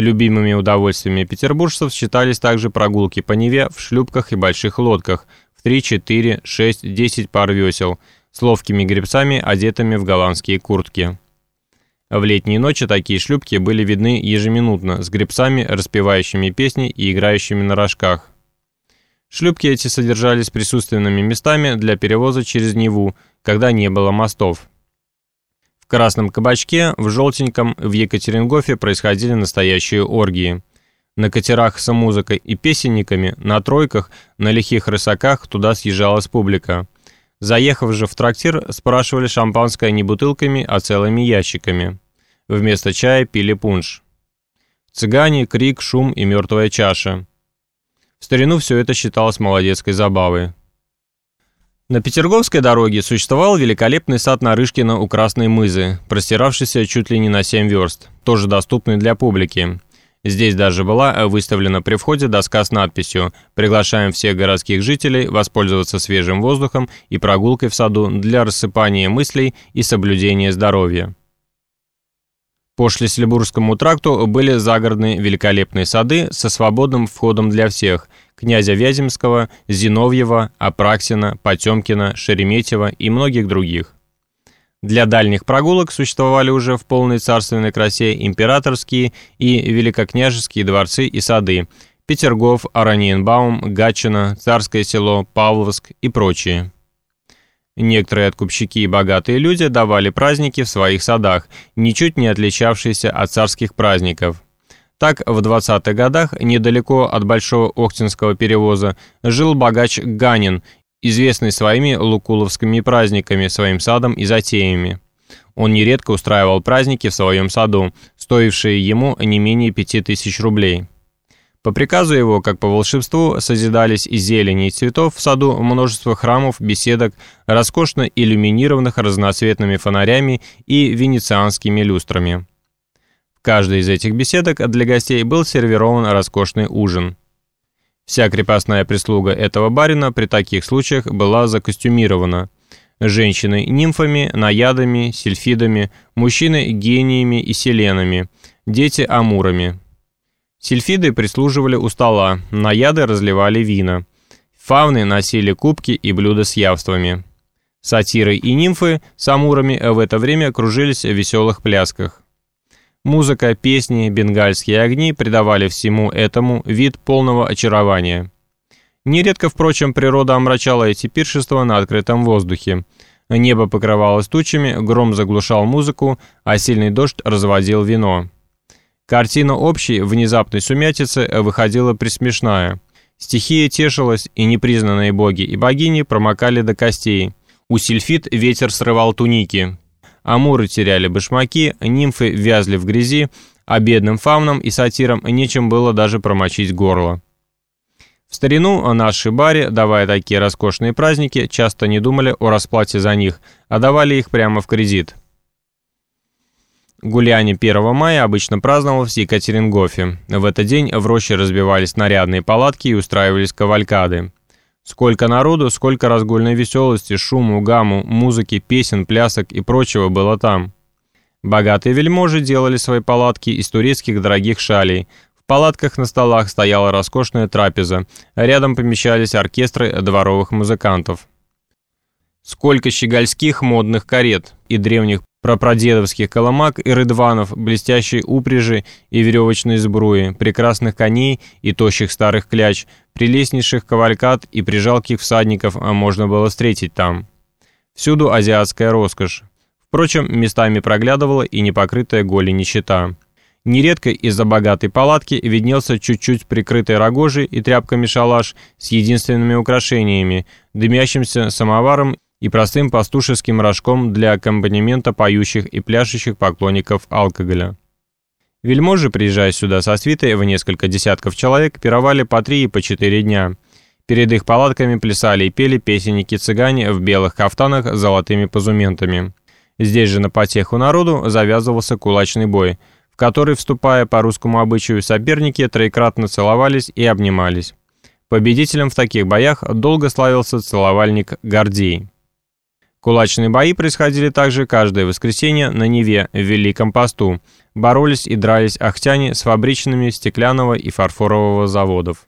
Любимыми удовольствиями петербуржцев считались также прогулки по Неве в шлюпках и больших лодках в 3, 4, 6, 10 пар весел с ловкими гребцами, одетыми в голландские куртки. В летние ночи такие шлюпки были видны ежеминутно с гребцами, распевающими песни и играющими на рожках. Шлюпки эти содержались присутственными местами для перевоза через Неву, когда не было мостов красном кабачке, в желтеньком, в Екатерингофе происходили настоящие оргии. На катерах с музыкой и песенниками, на тройках, на лихих рысаках туда съезжалась публика. Заехав же в трактир, спрашивали шампанское не бутылками, а целыми ящиками. Вместо чая пили пунш. Цыгане, крик, шум и мертвая чаша. В старину все это считалось молодецкой забавой. На Петерговской дороге существовал великолепный сад Нарышкина у Красной Мызы, простиравшийся чуть ли не на 7 верст, тоже доступный для публики. Здесь даже была выставлена при входе доска с надписью «Приглашаем всех городских жителей воспользоваться свежим воздухом и прогулкой в саду для рассыпания мыслей и соблюдения здоровья». По Шлиссельбургскому тракту были загородные великолепные сады со свободным входом для всех – князя Вяземского, Зиновьева, Апраксина, Потемкина, Шереметьева и многих других. Для дальних прогулок существовали уже в полной царственной красе императорские и великокняжеские дворцы и сады, Петергоф, Араньенбаум, Гатчина, Царское село, Павловск и прочие. Некоторые откупщики и богатые люди давали праздники в своих садах, ничуть не отличавшиеся от царских праздников. Так, в 20-х годах, недалеко от Большого Охтинского перевоза, жил богач Ганин, известный своими лукуловскими праздниками, своим садом и затеями. Он нередко устраивал праздники в своем саду, стоившие ему не менее 5000 рублей. По приказу его, как по волшебству, созидались из зелени и цветов в саду множество храмов, беседок, роскошно иллюминированных разноцветными фонарями и венецианскими люстрами. В каждой из этих беседок для гостей был сервирован роскошный ужин. Вся крепостная прислуга этого барина при таких случаях была закостюмирована. Женщины – нимфами, наядами, сильфидами, мужчины – гениями и селенами, дети – амурами – Сильфиды прислуживали у стола, наяды разливали вина. Фавны носили кубки и блюда с явствами. Сатиры и нимфы с амурами в это время кружились в веселых плясках. Музыка, песни, бенгальские огни придавали всему этому вид полного очарования. Нередко, впрочем, природа омрачала эти пиршества на открытом воздухе. Небо покрывалось тучами, гром заглушал музыку, а сильный дождь разводил вино. Картина общей внезапной сумятицы выходила присмешная. Стихия тешилась, и непризнанные боги и богини промокали до костей. У сильфит ветер срывал туники. Амуры теряли башмаки, нимфы вязли в грязи, а бедным фаунам и сатирам нечем было даже промочить горло. В старину наши баре, давая такие роскошные праздники, часто не думали о расплате за них, а давали их прямо в кредит. Гуляние 1 мая обычно праздновалось в Екатерингофе. В этот день в роще разбивались нарядные палатки и устраивались кавалькады. Сколько народу, сколько разгульной веселости, шуму, гамму, музыки, песен, плясок и прочего было там. Богатые вельможи делали свои палатки из турецких дорогих шалей. В палатках на столах стояла роскошная трапеза, рядом помещались оркестры дворовых музыкантов. Сколько щегольских модных карет и древних прапрадедовских коломак и рыдванов, блестящей упряжи и веревочной сбруи, прекрасных коней и тощих старых кляч, прелестнейших кавалькад и прижалких всадников а можно было встретить там. Всюду азиатская роскошь. Впрочем, местами проглядывала и непокрытая голень нищета. Нередко из-за богатой палатки виднелся чуть-чуть прикрытый рогожей и тряпками шалаш с единственными украшениями, дымящимся самоваром и простым пастушеским рожком для аккомпанемента поющих и пляшущих поклонников алкоголя. Вельможи, приезжая сюда со свитой в несколько десятков человек, пировали по три и по четыре дня. Перед их палатками плясали и пели песенники-цыгане в белых кафтанах с золотыми позументами. Здесь же на потеху народу завязывался кулачный бой, в который, вступая по русскому обычаю, соперники троекратно целовались и обнимались. Победителем в таких боях долго славился целовальник Гордей. Кулачные бои происходили также каждое воскресенье на Неве в Великом посту. Боролись и дрались ахтяне с фабричными стеклянного и фарфорового заводов.